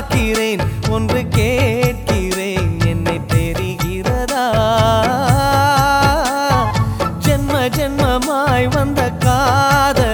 பார்க்கிறேன் ஒன்று கேட்கிறேன் என்னை தெரிகிறதா? ஜென்ம ஜென்மமாய் வந்த காதல்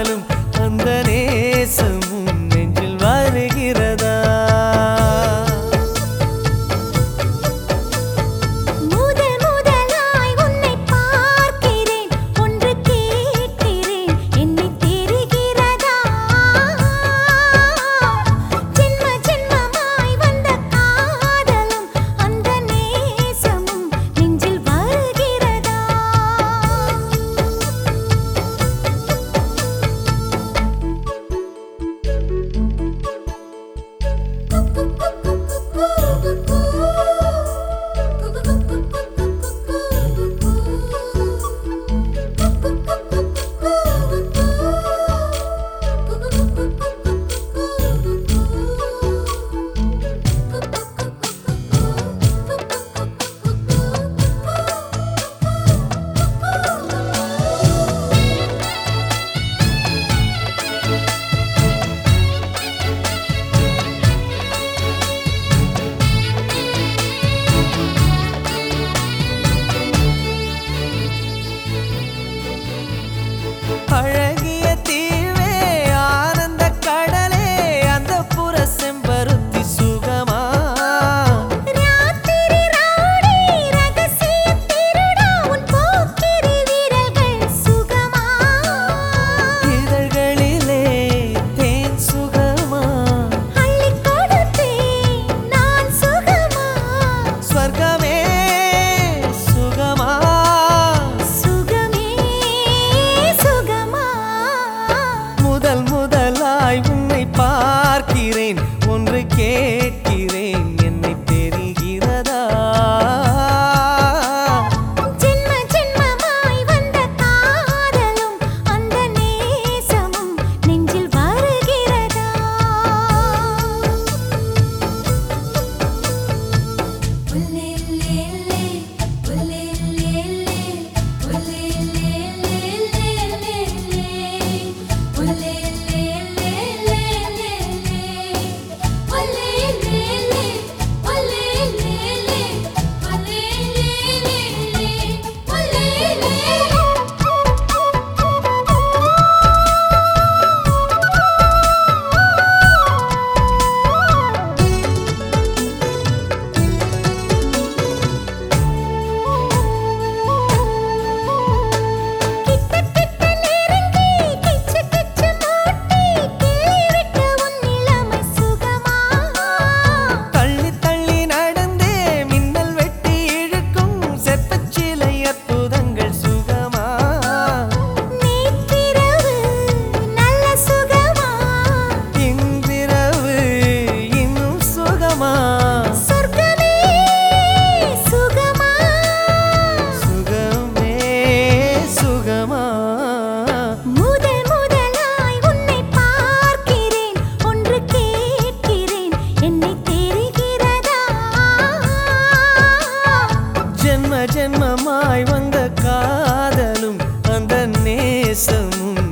ஒன்று கே ஜென்மமாய் வந்த காதலும் அந்த நேசமும்